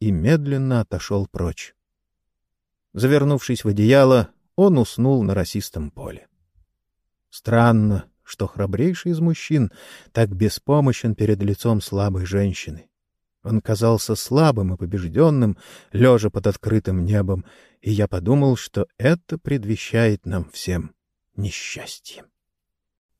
и медленно отошел прочь. Завернувшись в одеяло, он уснул на росистом поле. Странно, что храбрейший из мужчин так беспомощен перед лицом слабой женщины. Он казался слабым и побежденным, лежа под открытым небом, и я подумал, что это предвещает нам всем несчастье.